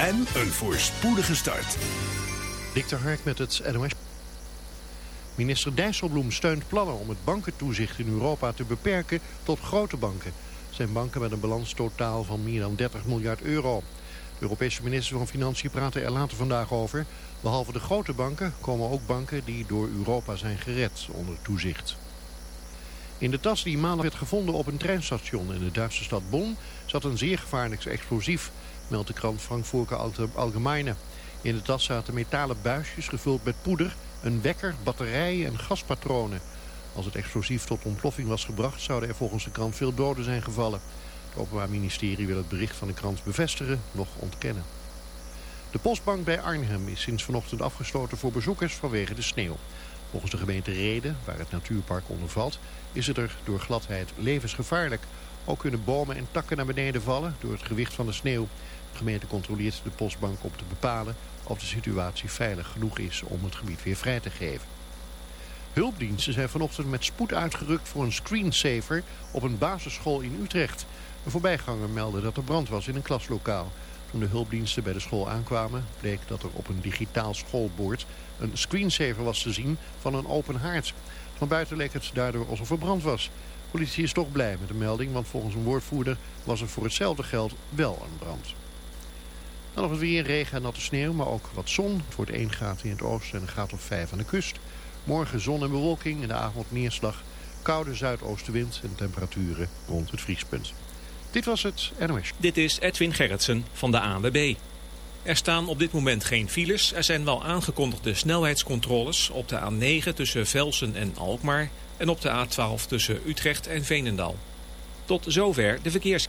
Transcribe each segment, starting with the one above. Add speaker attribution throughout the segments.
Speaker 1: en een voorspoedige start.
Speaker 2: Dikter Hark met het NOS. Minister Dijsselbloem steunt plannen om het bankentoezicht in Europa te beperken tot grote banken. zijn banken met een balans totaal van meer dan 30 miljard euro. De Europese minister van Financiën praten er later vandaag over. Behalve de grote banken komen ook banken die door Europa zijn gered onder toezicht. In de tas die maandag werd gevonden op een treinstation in de Duitse stad Bonn... zat een zeer gevaarlijk explosief, meldt de krant Frankfurter Allgemeine. In de tas zaten metalen buisjes gevuld met poeder, een wekker, batterijen en gaspatronen. Als het explosief tot ontploffing was gebracht... zouden er volgens de krant veel doden zijn gevallen. Het Openbaar Ministerie wil het bericht van de krant bevestigen, nog ontkennen. De postbank bij Arnhem is sinds vanochtend afgesloten voor bezoekers vanwege de sneeuw. Volgens de gemeente Reden, waar het natuurpark onder valt, is het er door gladheid levensgevaarlijk. Ook kunnen bomen en takken naar beneden vallen door het gewicht van de sneeuw. De gemeente controleert de postbank om te bepalen of de situatie veilig genoeg is om het gebied weer vrij te geven. Hulpdiensten zijn vanochtend met spoed uitgerukt voor een screensaver op een basisschool in Utrecht. Een voorbijganger meldde dat er brand was in een klaslokaal. Toen de hulpdiensten bij de school aankwamen bleek dat er op een digitaal schoolbord een screensaver was te zien van een open haard. Van buiten leek het daardoor alsof er brand was. Politie is toch blij met de melding, want volgens een woordvoerder was er voor hetzelfde geld wel een brand. Dan nog eens weer regen en natte sneeuw, maar ook wat zon. Het wordt 1 graad in het oosten en een graad of 5 aan de kust. Morgen zon en bewolking, in de avond neerslag, koude zuidoostenwind en temperaturen rond het vriespunt. Dit was het NOS.
Speaker 3: Dit is Edwin Gerritsen van de ANWB. Er staan op dit moment geen files. Er zijn wel aangekondigde snelheidscontroles op de A9 tussen Velsen en Alkmaar... en op de A12 tussen Utrecht en Veenendaal. Tot zover de verkeers...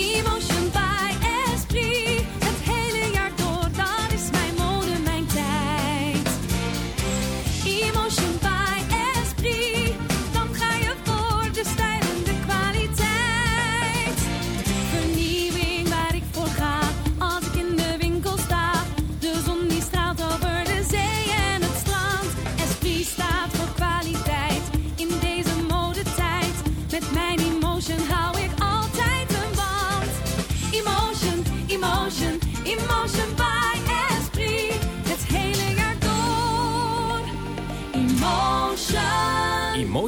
Speaker 4: 一梦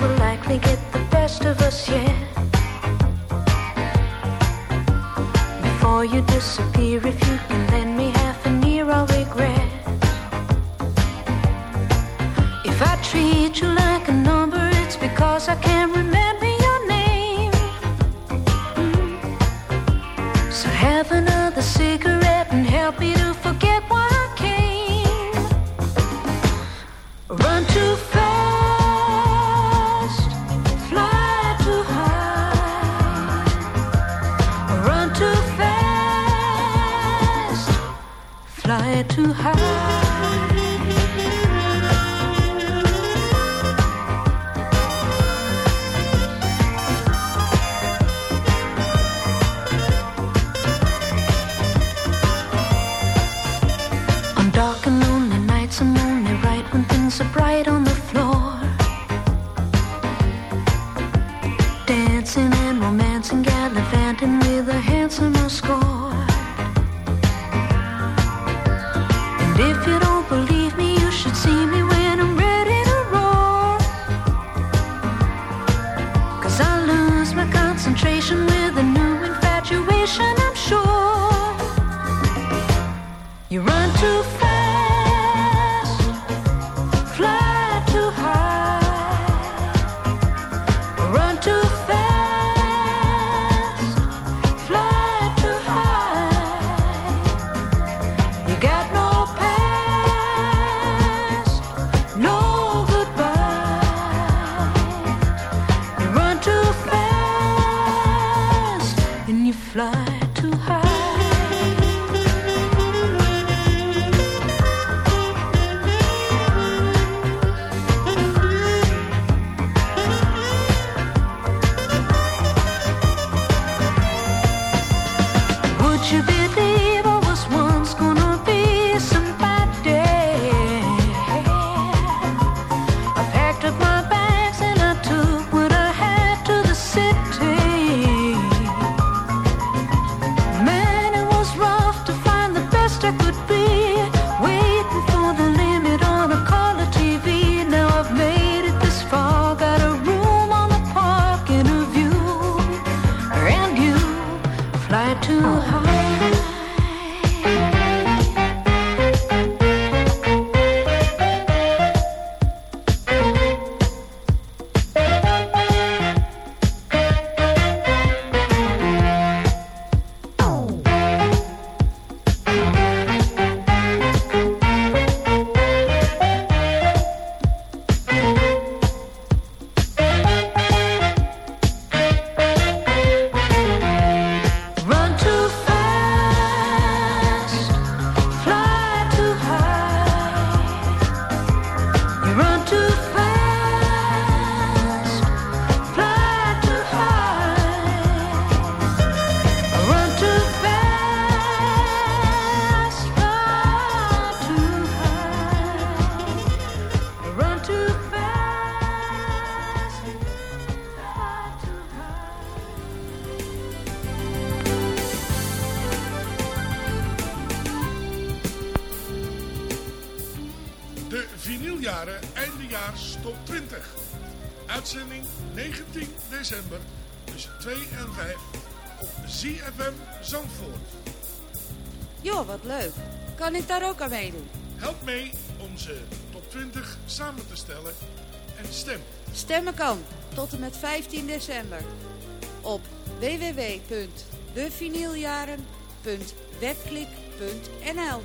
Speaker 5: Will likely get the best of us, yeah. Before you disappear, if you can lend me half an ear, I'll regret. If I treat you like a number, it's because I can't too high. You run too fast,
Speaker 6: december tussen 2 en 5 op ZFM Zandvoort.
Speaker 7: Joh, wat leuk. Kan ik daar ook aan meedoen?
Speaker 6: Help mee onze top 20 samen te stellen en stem.
Speaker 7: Stemmen kan tot en met 15 december op www.devinyljaren.webklik.nl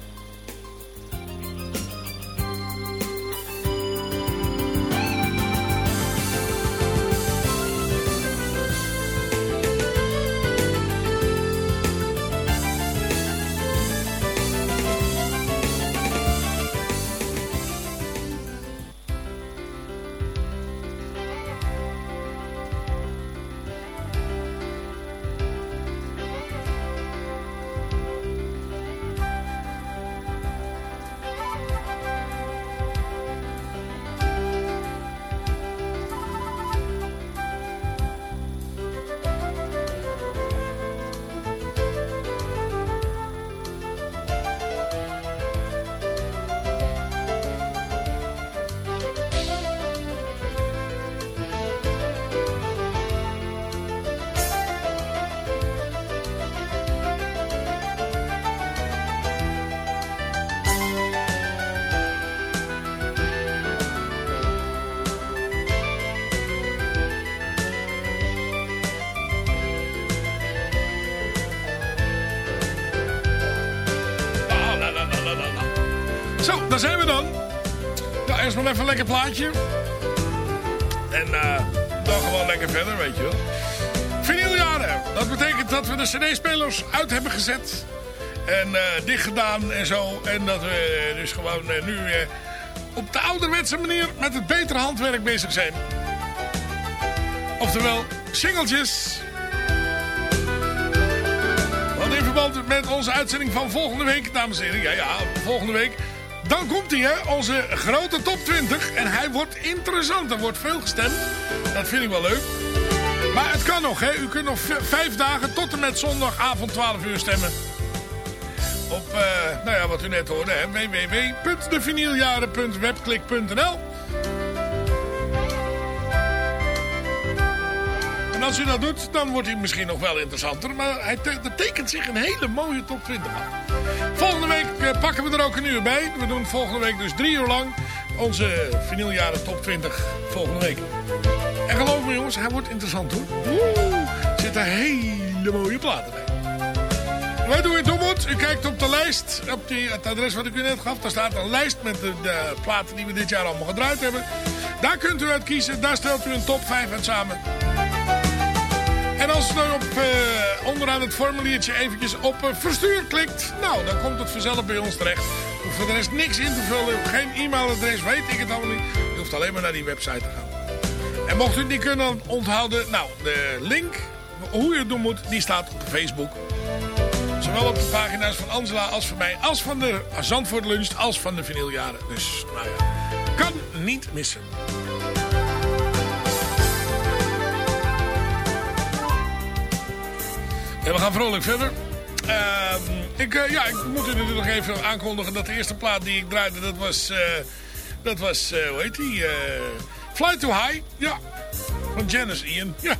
Speaker 6: eerst nog even een lekker plaatje. En eh, dan gewoon lekker verder, weet je wel. Vinyljaren. Dat betekent dat we de cd-spelers uit hebben gezet. En eh dicht gedaan en zo. En dat we dus gewoon eh, nu eh, op de ouderwetse manier met het betere handwerk bezig zijn. Oftewel, singeltjes. Want in verband met onze uitzending van volgende week, dames en heren. Ja, ja, volgende week. Dan komt hij, hè, onze grote top 20. En hij wordt interessant. Er wordt veel gestemd. Dat vind ik wel leuk. Maar het kan nog, hè. U kunt nog vijf dagen tot en met zondagavond 12 uur stemmen. Op, eh, nou ja, wat u net hoorde, hè. En als u dat doet, dan wordt hij misschien nog wel interessanter. Maar hij te- tekent zich een hele mooie top 20 af. Eh, pakken we er ook een uur bij. We doen volgende week dus drie uur lang onze vinyljaren top 20 volgende week. En geloof me jongens, hij wordt interessant hoor. Er zitten hele mooie platen bij. Wij doen het hoe moet. U kijkt op de lijst, op die, het adres wat ik u net gaf. Daar staat een lijst met de, de platen die we dit jaar allemaal gedraaid hebben. Daar kunt u uit kiezen. Daar stelt u een top 5 uit samen. En als dan op, eh, onderaan het formuliertje eventjes op eh, verstuur klikt... nou, dan komt het vanzelf bij ons terecht. U hoeft voor de rest niks in te vullen. Geen e-mailadres, weet ik het allemaal niet. U hoeft alleen maar naar die website te gaan. En mocht u het niet kunnen onthouden... nou, de link, hoe u het doen moet, die staat op Facebook. Zowel op de pagina's van Angela als van mij... als van de Zandvoort Lunch, als van de vinyljaren. Dus, nou ja, kan niet missen. We gaan vrolijk verder. Ehm, ik, eh, ja, ik moet u natuurlijk nog even aankondigen dat de eerste plaat die ik draaide, dat was, eh, dat was, eh, hoe heet die? Fly Too High, ja. Van Janice Ian, ja.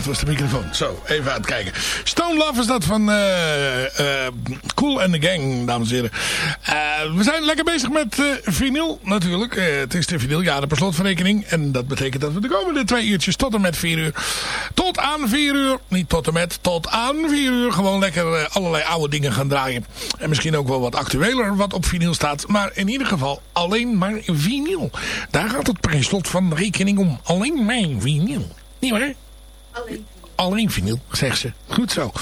Speaker 6: Dat was de microfoon. Zo, even aan het kijken. Stone Love is dat van eh, eh, Cool and the Gang, dames en heren. Eh, we zijn lekker bezig met vinyl natuurlijk. Het is de vinyljaar per slotverrekening. En dat betekent dat we de komende twee uurtjes tot en met vier uur. Tot aan vier uur. Niet tot en met, tot aan vier uur. Gewoon lekker allerlei oude dingen gaan draaien. En misschien ook wel wat actueler wat op vinyl staat. Maar in ieder geval alleen maar vinyl. Daar gaat het per slot van rekening om. Alleen maar vinyl. Niet waar?
Speaker 7: Alleen.
Speaker 6: Alleen vinyl, zegt ze. Goed zo.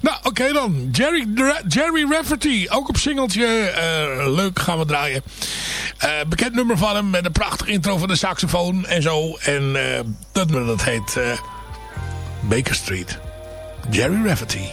Speaker 6: Nou, oké dan. Jerry, Jerry Rafferty, ook op singeltje. eh, leuk, gaan we draaien. Eh, bekend nummer van hem met een prachtig intro van de saxofoon en zo. En eh, dat dat heet Baker Street. Jerry Rafferty.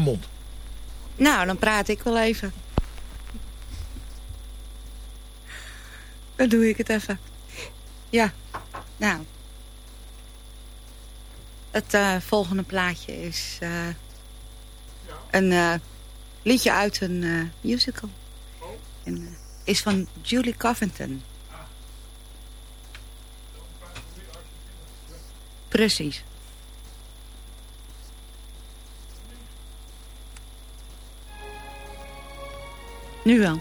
Speaker 6: mond.
Speaker 4: Nou, dan praat ik wel even. Dan doe ik het even. Ja, nou. Het eh, volgende plaatje is eh, een eh, liedje uit een musical. Oh. En, is van Julie Covington. Precies. Nu wel.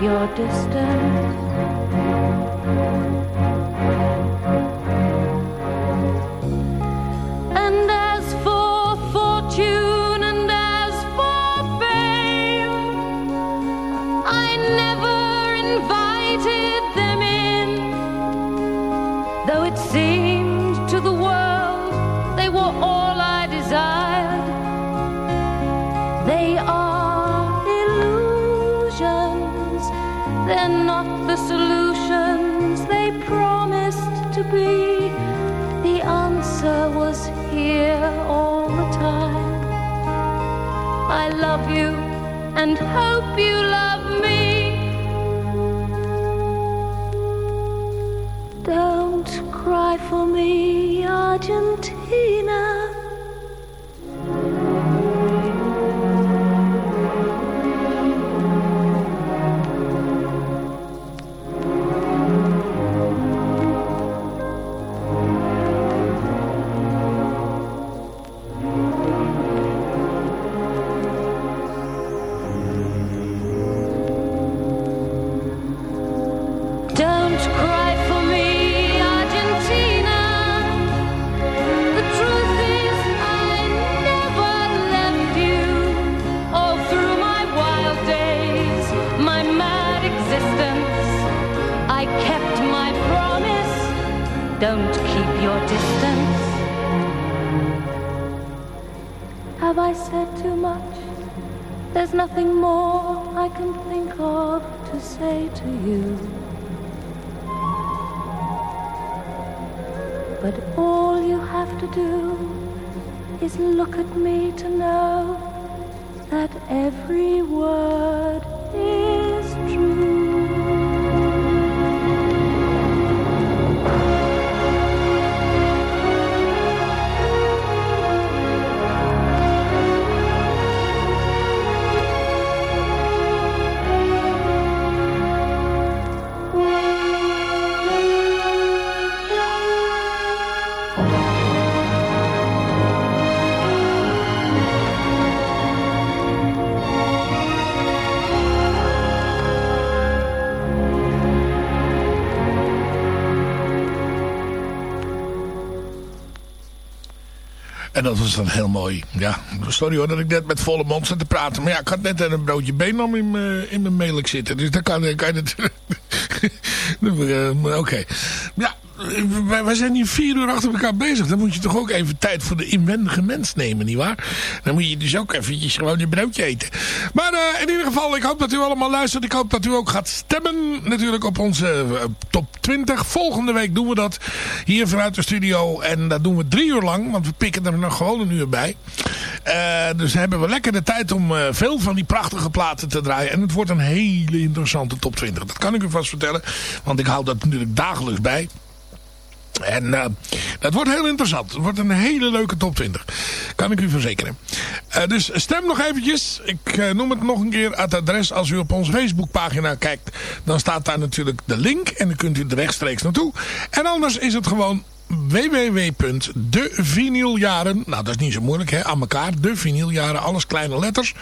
Speaker 8: your distance.
Speaker 5: There's nothing more I can think of to say to you. But all you have to do is look at me to know that every word is true.
Speaker 6: En dat was dan heel mooi. Ja, sorry hoor dat ik net met volle mond zat te praten. Maar ja, ik had net een broodje in mijn, in mijn melk zitten. Dus dan kan, kan je natuurlijk... Eh, Oké. Ja, wij, wij zijn hier vier uur achter elkaar bezig. Dan moet je toch ook even tijd voor de inwendige mens nemen, nietwaar? Dan moet je dus ook eventjes gewoon je broodje eten. Maar uh, in ieder geval, ik hoop dat u allemaal luistert. Ik hoop dat u ook gaat stemmen natuurlijk op onze uh, top 20. Volgende week doen we dat hier vanuit de studio. En dat doen we drie uur lang, want we pikken er nog gewoon een uur bij. Uh, dus hebben we lekker de tijd om veel van die prachtige platen te draaien. En het wordt een hele interessante top 20. Dat kan ik u vast vertellen, want ik hou dat natuurlijk dagelijks bij. En uh, dat wordt heel interessant. Het wordt een hele leuke top 20. Kan ik u verzekeren. Uh, dus stem nog eventjes. Ik uh, noem het nog een keer het adres. Als u op onze Facebookpagina kijkt. Dan staat daar natuurlijk de link. En dan kunt u er rechtstreeks naartoe. En anders is het gewoon www.devinyljaren. Nou, dat is niet zo moeilijk, hè? Aan elkaar. De vinyljaren. Alles kleine letters.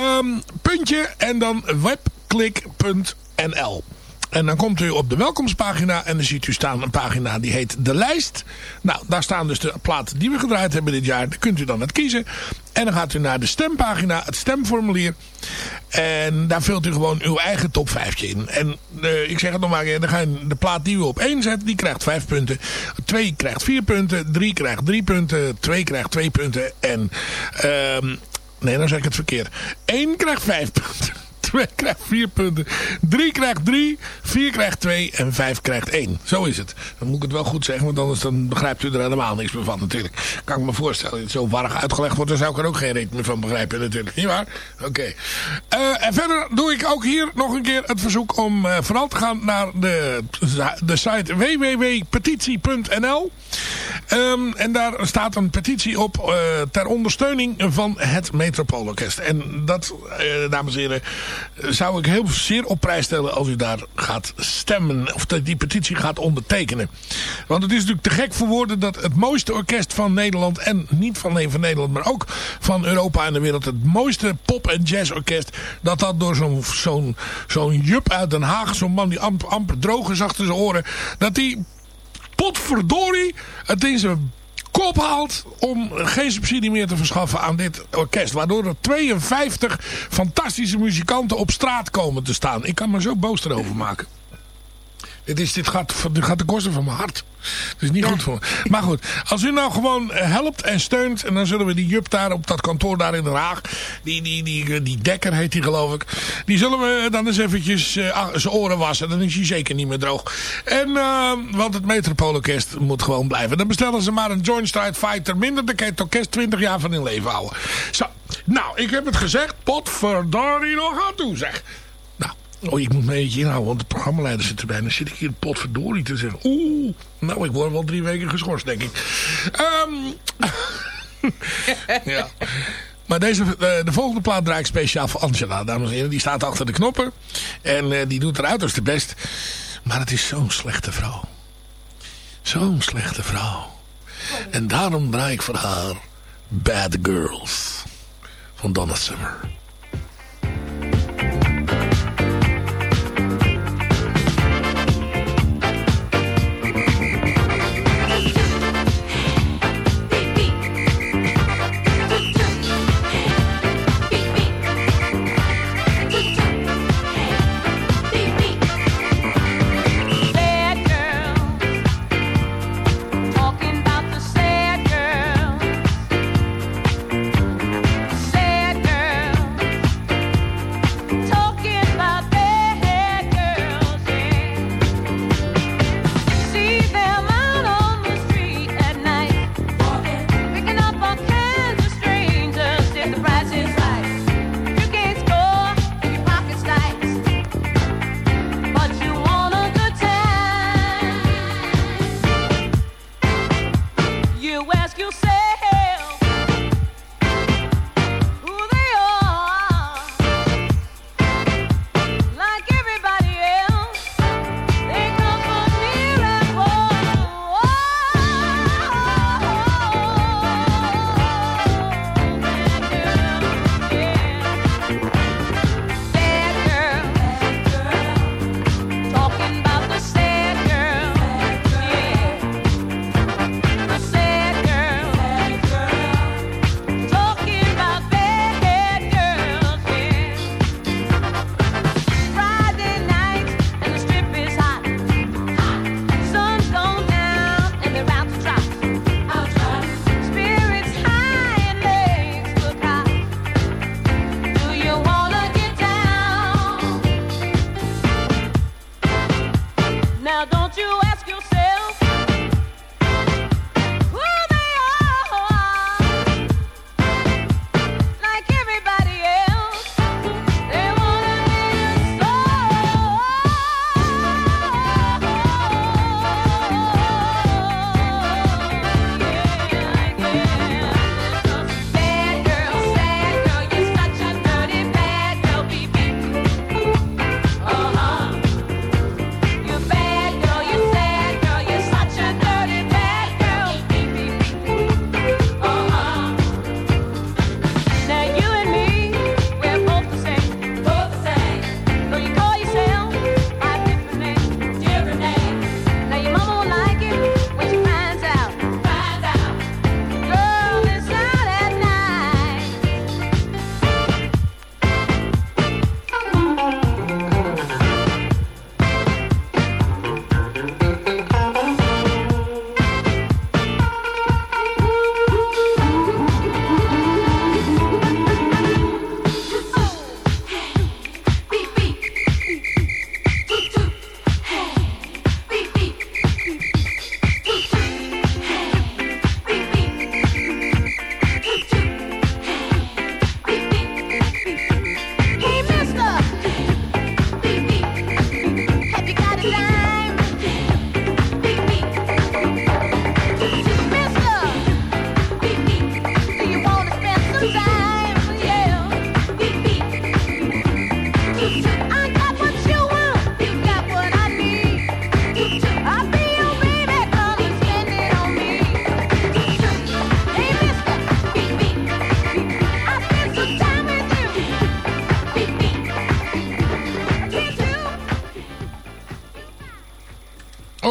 Speaker 6: Um, puntje. En dan webklik.nl. En dan komt u op de welkomstpagina en dan ziet u staan een pagina die heet De Lijst. Nou, daar staan dus de platen die we gedraaid hebben dit jaar. Daar kunt u dan het kiezen. En dan gaat u naar de stempagina, het stemformulier. En daar vult u gewoon uw eigen top 5 in. En uh, ik zeg het nog maar dan ga je de plaat die u op 1 zet, die krijgt 5 punten. 2 krijgt 4 punten, 3 krijgt 3 punten, 2 krijgt 2 punten. En, uh, nee, dan zeg ik het verkeerd. 1 krijgt 5 punten. 2 krijgt 4 punten. 3 krijgt 3. 4 krijgt 2. En 5 krijgt 1. Zo is het. Dan moet ik het wel goed zeggen. Want anders dan begrijpt u er helemaal niks meer van natuurlijk. Kan ik me voorstellen. Dat het zo warrig uitgelegd wordt. Dan zou ik er ook geen reet meer van begrijpen natuurlijk. Niet waar? Oké. Uh, en verder doe ik ook hier nog een keer het verzoek om uh, vooral te gaan naar de, de site www.petitie.nl. Um, en daar staat een petitie op uh, ter ondersteuning van het Metropoolorkest. En dat, dames en heren zou ik heel zeer op prijs stellen als u daar gaat stemmen. Of die petitie gaat ondertekenen. Want het is natuurlijk te gek voor woorden dat het mooiste orkest van Nederland. En niet van alleen van Nederland, maar ook van Europa en de wereld. Het mooiste pop- en jazzorkest. Dat dat door zo'n zo'n zo'n jup uit Den Haag. Zo'n man die amper, amper droog is achter zijn oren. Dat die potverdorie het in zijn kop haalt om geen subsidie meer te verschaffen aan dit orkest. Waardoor er 52 fantastische muzikanten op straat komen te staan. Ik kan me zo boos erover maken. Dit, is, dit, gaat, dit gaat de kosten van mijn hart. Dat is niet ja. goed voor me. Maar goed, als u nou gewoon helpt en steunt... en dan zullen we die Jup daar op dat kantoor daar in Den Haag... die, die, die, die Dekker heet die geloof ik... die zullen we dan eens eventjes uh, zijn oren wassen. Dan is hij zeker niet meer droog. En, uh, want het Metropoolorkest moet gewoon blijven. Dan bestellen ze maar een Joint Strike Fighter minder. Dan kan je het orkest 20 jaar van in leven houden. Zo, nou, ik heb het gezegd. Potverdorie nog aan toe, zeg. Oh, ik moet me een beetje inhouden, want de programmaleider zit erbij. Dan zit ik hier potverdorie te zeggen. Oeh, nou, ik word wel drie weken geschorst, denk ik. Um, ja. Maar deze, de, de, volgende plaat draai ik speciaal voor Angela, dames en heren. Die staat achter de knoppen. En uh, die doet er uiterst best. Maar het is zo'n slechte vrouw. Zo'n slechte vrouw. En daarom draai ik voor haar Bad Girls. Van Donna Summer.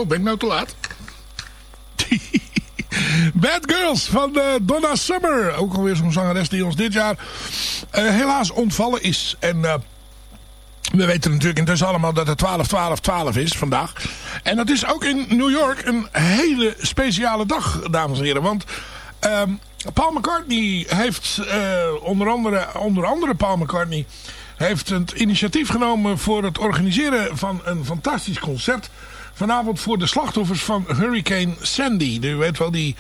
Speaker 6: Ben ik nou te laat? Bad Girls van eh, Donna Summer. Ook alweer zo'n zangeres die ons dit jaar eh, helaas ontvallen is. En eh, we weten natuurlijk intussen allemaal dat het 12, 12, 12 is vandaag. En dat is ook in New York een hele speciale dag, dames en heren. Want ehm, Paul McCartney heeft onder, andere, onder andere Paul McCartney... heeft het initiatief genomen voor het organiseren van een fantastisch concert... Vanavond voor de slachtoffers van Hurricane Sandy. U weet wel, die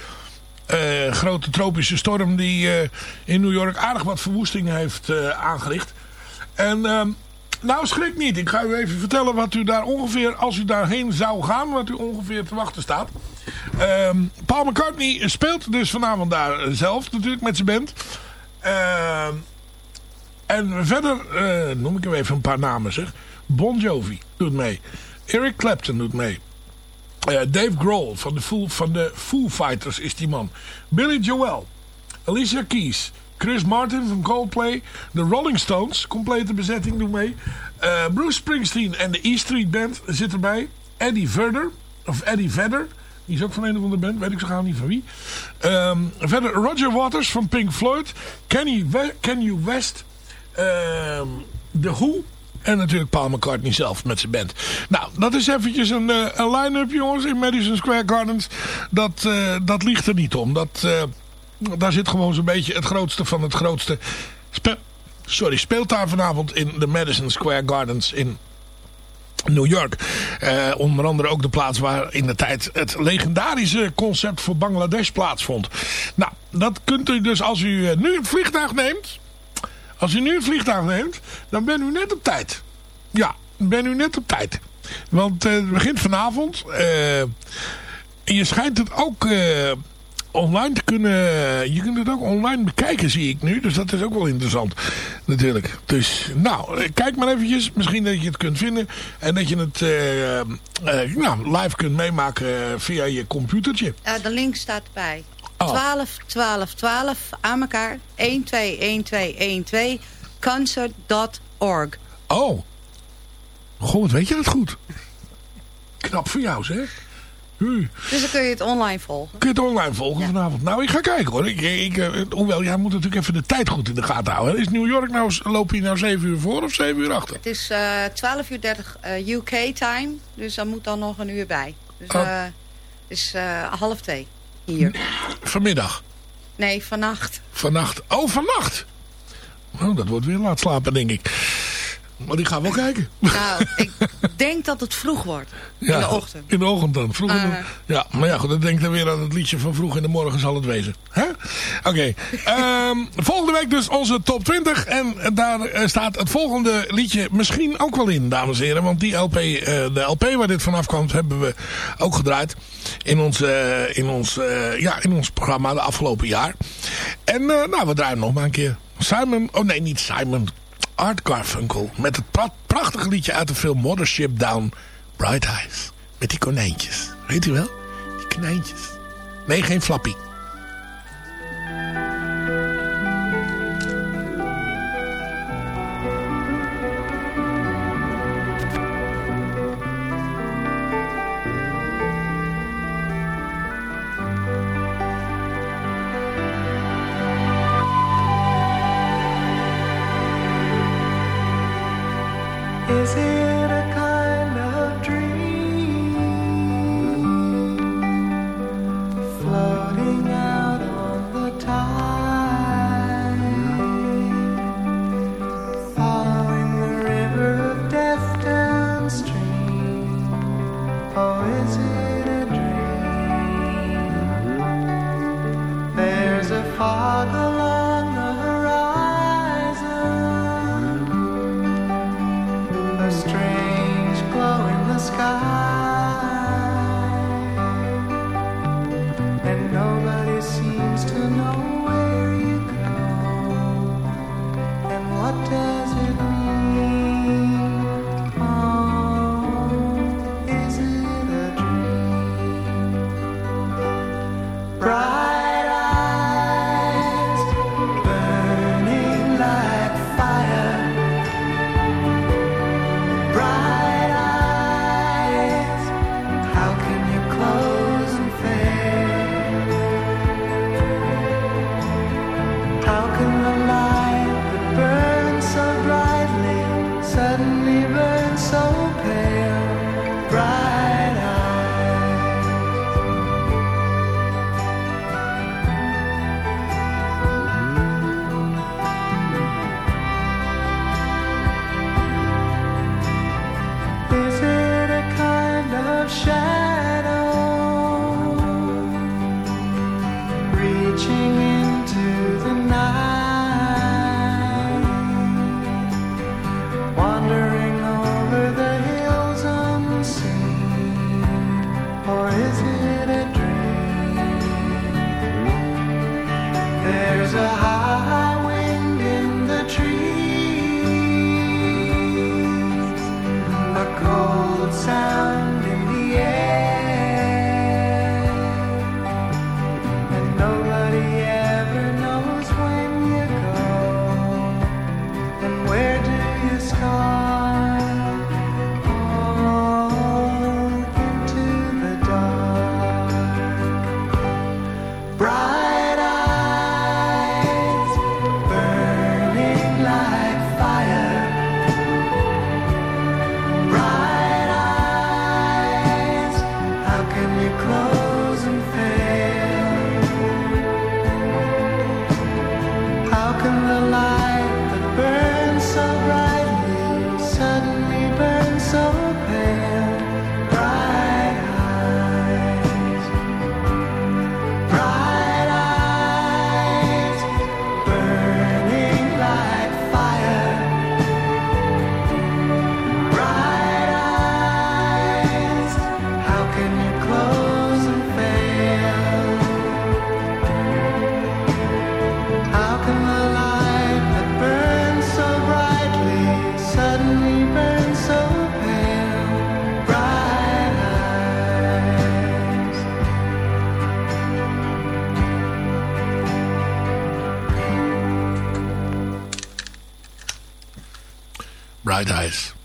Speaker 6: eh, grote tropische storm die eh, in New York aardig wat verwoestingen heeft uh, aangericht. En ehm, nou schrik niet. Ik ga u even vertellen wat u daar ongeveer, als u daarheen zou gaan, wat u ongeveer te wachten staat. Ehm, Paul McCartney speelt dus vanavond daar zelf natuurlijk met zijn band. Ehm, en verder noem ik hem even een paar namen zeg. Bon Jovi doet mee. Eric Clapton doet mee. Uh, Dave Grohl van de, Foo, van de Foo Fighters is die man. Billy Joel. Alicia Keys. Chris Martin van Coldplay. De Rolling Stones. Complete bezetting doet mee. Uh, Bruce Springsteen en de E Street Band zit erbij. Eddie Vedder. Of Eddie Vedder. Die is ook van een of andere band. Weet ik zo gauw niet van wie. Um, verder Roger Waters van Pink Floyd. Kenny, We Kenny West. Um, The Who. En natuurlijk Paul McCartney zelf met zijn band. Nou, dat is eventjes een, uh, een line-up jongens in Madison Square Gardens. Dat, uh, dat ligt er niet om. Dat, uh, daar zit gewoon zo'n beetje het grootste van het grootste. Sorry, speelt daar vanavond in de Madison Square Gardens in New York. Onder andere ook de plaats waar in de tijd het legendarische concert voor Bangladesh plaatsvond. Nou, dat kunt u dus als u nu het vliegtuig neemt... Als u nu een vliegtuig neemt, dan bent u net op tijd. Ja, bent u net op tijd. Want uh, het begint vanavond. Uh, je schijnt het ook uh, online te kunnen... Je kunt het ook online bekijken, zie ik nu. Dus dat is ook wel interessant, natuurlijk. Dus, nou, kijk maar eventjes. Misschien dat je het kunt vinden. En dat je het nou, live kunt meemaken via je computertje.
Speaker 7: De link staat erbij.
Speaker 6: Oh.
Speaker 7: 12, 12, 12 aan elkaar. 1, 2, 1, 2, 1, 2. Concert.org.
Speaker 6: Oh. Wat weet je dat goed. Knap voor jou, zeg. Hu.
Speaker 7: Dus dan kun je het online volgen.
Speaker 6: Kun je het online volgen vanavond? Nou, ik ga kijken hoor. Ik, ik, uh, hoewel, jij moet natuurlijk even de tijd goed in de gaten houden. Is New York nou, loop je nou 7 uur voor of 7 uur achter?
Speaker 7: Het is uh, 12 uur 30 uh, UK time. Dus daar moet dan nog een uur bij. Dus uh, is half twee hier.
Speaker 6: Vanmiddag.
Speaker 7: Nee, vannacht.
Speaker 6: Vannacht. Oh, vannacht. Oh, dat wordt weer laat slapen, denk ik. Maar die gaan wel kijken.
Speaker 7: Nou, ik denk dat het vroeg wordt. In de ochtend.
Speaker 6: In de ochtend dan. Vroeg in de-
Speaker 7: Uh.
Speaker 6: ja, maar ja, goed, dan denk dan weer aan het liedje van vroeg in de morgen zal het wezen. Hè? Oké. Ehm, volgende week dus onze top 20. En daar eh, staat het volgende liedje misschien ook wel in, dames en heren. Want die LP, eh, de LP waar dit vanaf kwam, hebben we ook gedraaid. In ons, eh, in ons, ja, in ons programma de afgelopen jaar. En nou, we draaien nog maar een keer. Simon, oh nee, niet Simon. Art Garfunkel. Met het pra- prachtige liedje uit de film Mothership Down, Bright Eyes. Met die konijntjes. Weet u wel? Die konijntjes. Nee, geen flappie.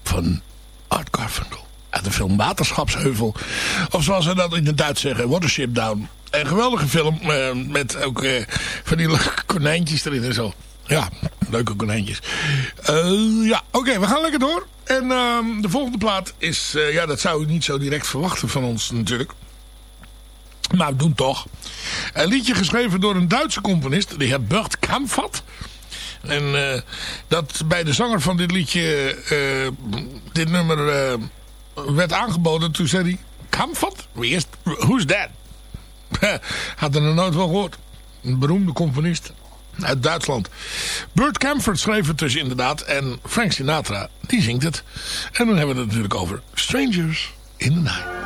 Speaker 6: Van Art Garfunkel. Uit de film Waterschapsheuvel. Of zoals ze dat in het Duits zeggen, Watership Down. Een geweldige film eh, met ook eh, van die konijntjes erin en zo. Ja, leuke konijntjes. Eh, ja, oké, we gaan lekker door. En ehm, de volgende plaat is... ja, dat zou u niet zo direct verwachten van ons natuurlijk. Maar we doen toch. Een liedje geschreven door een Duitse componist. De heer Bert Kampfert. En eh, dat bij de zanger van dit liedje... eh, dit nummer eh, werd aangeboden. Toen zei hij... Kampfert? Wie is... Who's that? Had er nog nooit van gehoord. Een beroemde componist uit Duitsland. Burt Camford schreef het dus inderdaad. En Frank Sinatra, die zingt het. En dan hebben we het natuurlijk over Strangers in the Night.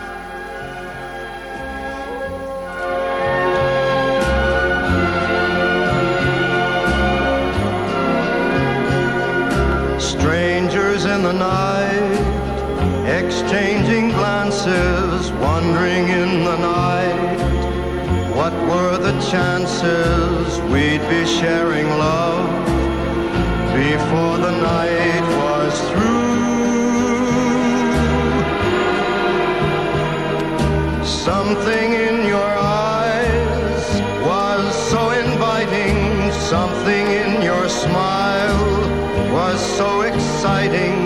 Speaker 9: In the night, exchanging glances, wandering in the night. What were the chances we'd be sharing love before the night was through? Something in your eyes was so inviting, something in your smile was so exciting,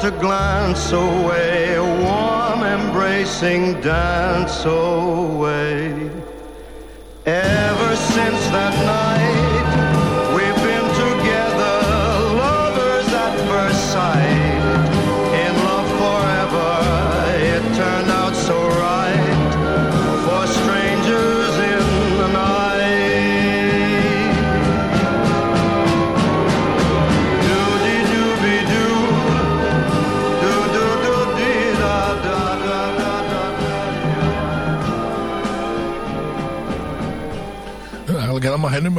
Speaker 9: Just a glance away, a warm embracing dance away. Ever since that night,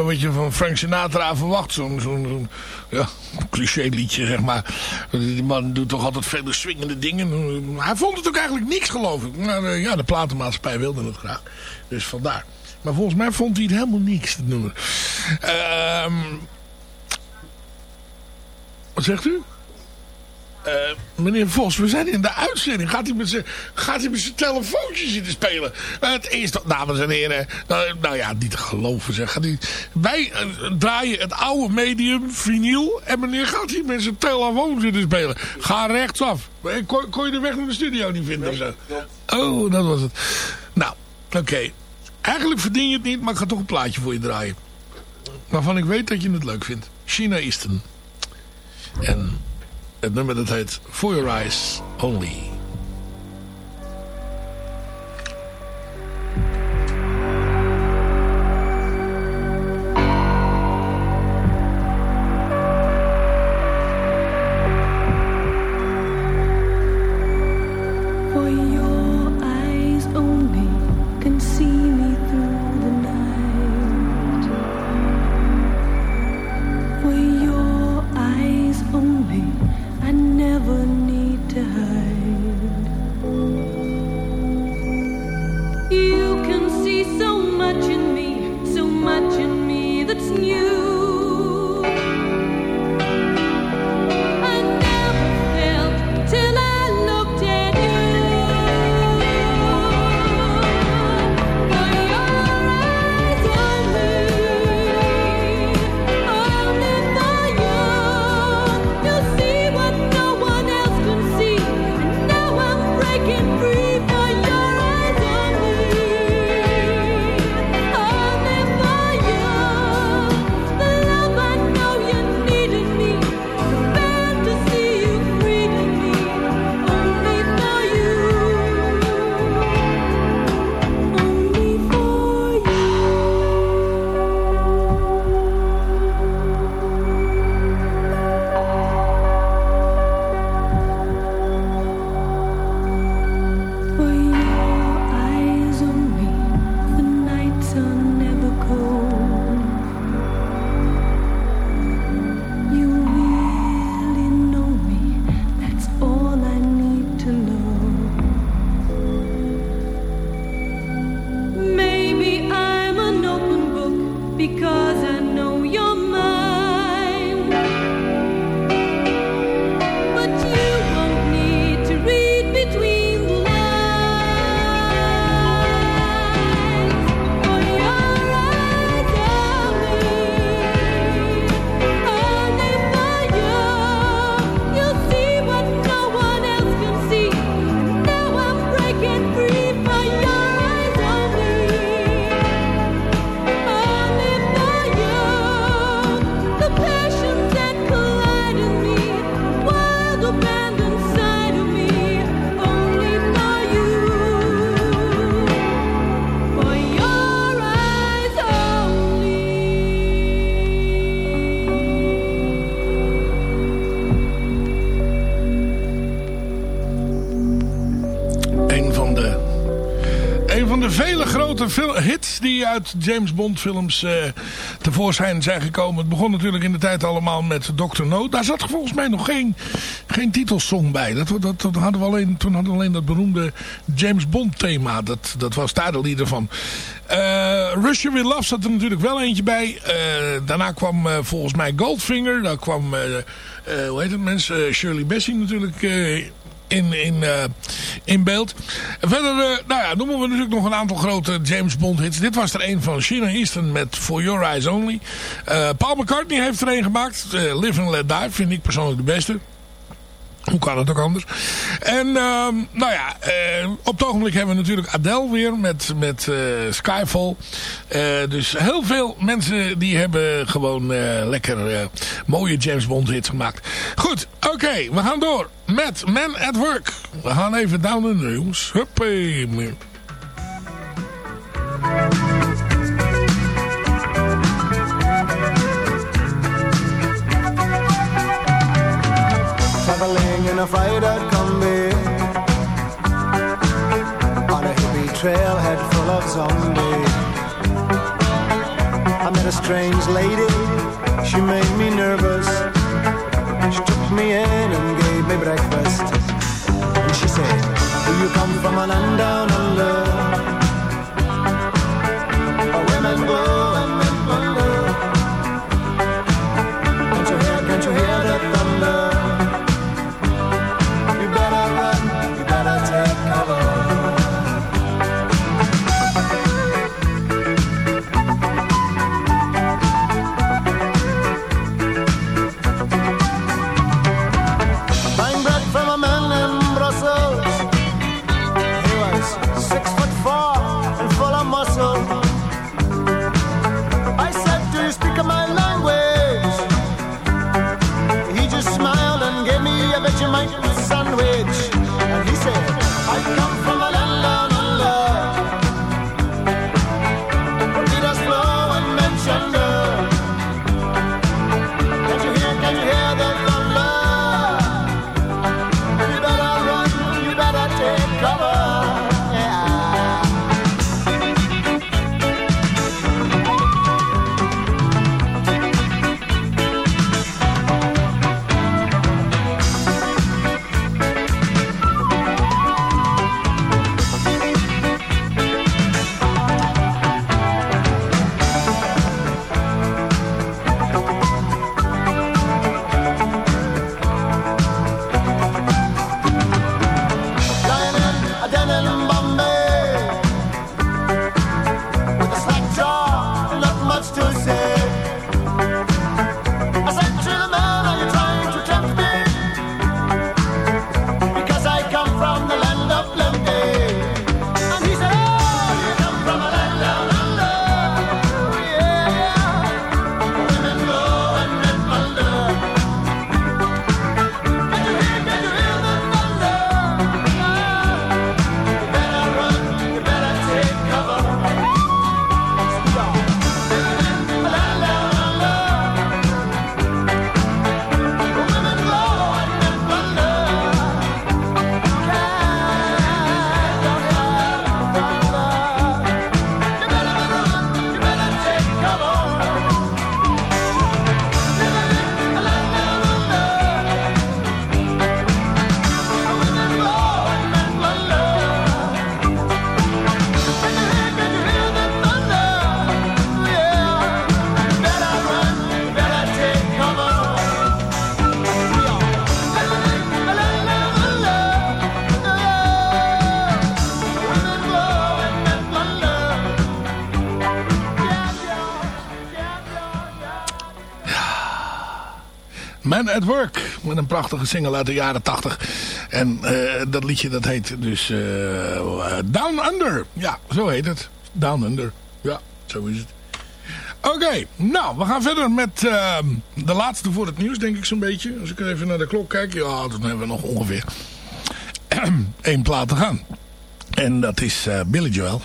Speaker 6: wat je van Frank Sinatra verwacht. Zo'n zo'n zo'n, ja, cliché liedje, zeg maar. Die man doet toch altijd vele swingende dingen. Hij vond het ook eigenlijk niks, geloof ik. Maar eh, ja, de platenmaatschappij wilde het graag. Dus vandaar. Maar volgens mij vond hij het helemaal niks, het nummer. Ehm wat zegt u? Eh, meneer Vos, we zijn in de uitzending. Gaat hij met zijn, gaat hij met zijn telefoontje zitten spelen? Eh, het eerste, dames en heren. nou, nou ja, niet te geloven zeg. Gaat hij, wij eh, draaien het oude medium, vinyl. En meneer gaat hij met zijn telefoon zitten spelen. Ga rechtsaf. Eh, Kon, kon je de weg naar de studio niet vinden of zo? Oh, dat was het. Nou, oké. Eigenlijk verdien je het niet, maar ik ga toch een plaatje voor je draaien. Waarvan ik weet dat je het leuk vindt. China Easton. En het nummer dat heet For Your Eyes Only. Die uit James Bond films eh, tevoorschijn zijn gekomen. Het begon natuurlijk in de tijd allemaal met Dr. No. Daar zat volgens mij nog geen, geen titelsong bij. Dat, dat, hadden we alleen, toen hadden we alleen dat beroemde James Bond thema. Dat, dat was daar de lieder van. Eh Russia With Love zat er natuurlijk wel eentje bij. Eh, daarna kwam volgens mij Goldfinger. Daar kwam, hoe heet het mensen, Shirley Bassey natuurlijk in, in, eh, in beeld. Verder, eh, nou ja, noemen we natuurlijk nog een aantal grote James Bond hits. Dit was er een van Sheena Easton met For Your Eyes Only. Eh, Paul McCartney heeft er een gemaakt. Live and Let Die vind ik persoonlijk de beste. Hoe kan het ook anders? En ehm, nou ja, eh, op het ogenblik hebben we natuurlijk Adele weer met, met eh, Skyfall. Eh, dus heel veel mensen die hebben gewoon eh, lekker mooie James Bond hits gemaakt. Goed, oké, we gaan door met Man at Work. We gaan even down under jongens. Huppé.
Speaker 10: In a freighter combi On a hippie trailhead full of zombies I met a strange lady. She made me nervous. She took me in and gave me breakfast.
Speaker 6: Met een prachtige single uit de jaren 80. En eh, dat liedje dat heet dus eh, Down Under. Ja, zo heet het. Down Under. Ja, zo is het. Oké, nou, we gaan verder met eh, de laatste voor het nieuws, denk ik zo'n beetje. Als ik even naar de klok kijk, ja, dan hebben we nog ongeveer één plaat te gaan. En dat is eh Billy Joel.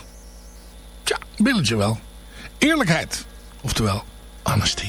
Speaker 6: Tja, Billy Joel. Eerlijkheid. Oftewel, honesty.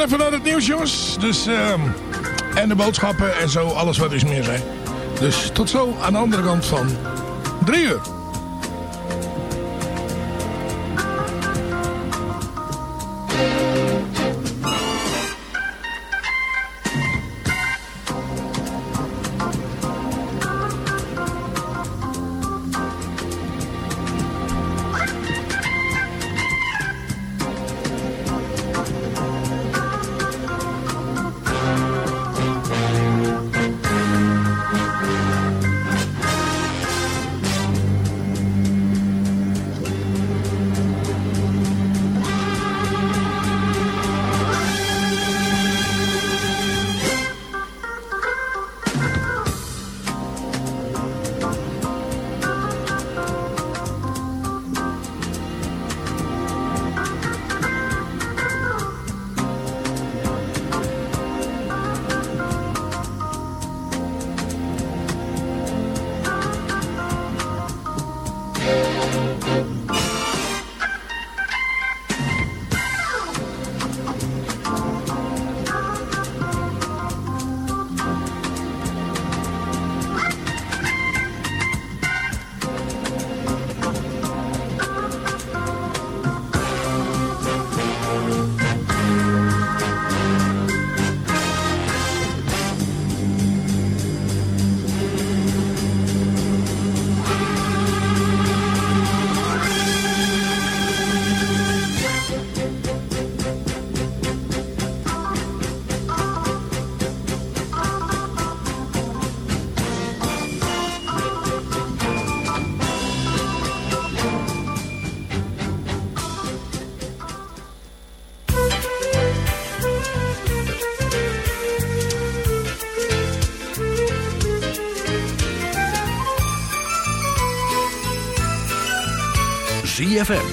Speaker 6: even naar het nieuws, jongens. Dus, ehm, en de boodschappen en zo, alles wat is meer zijn. Dus tot zo aan de andere kant van drie uur.
Speaker 1: ZFM wenst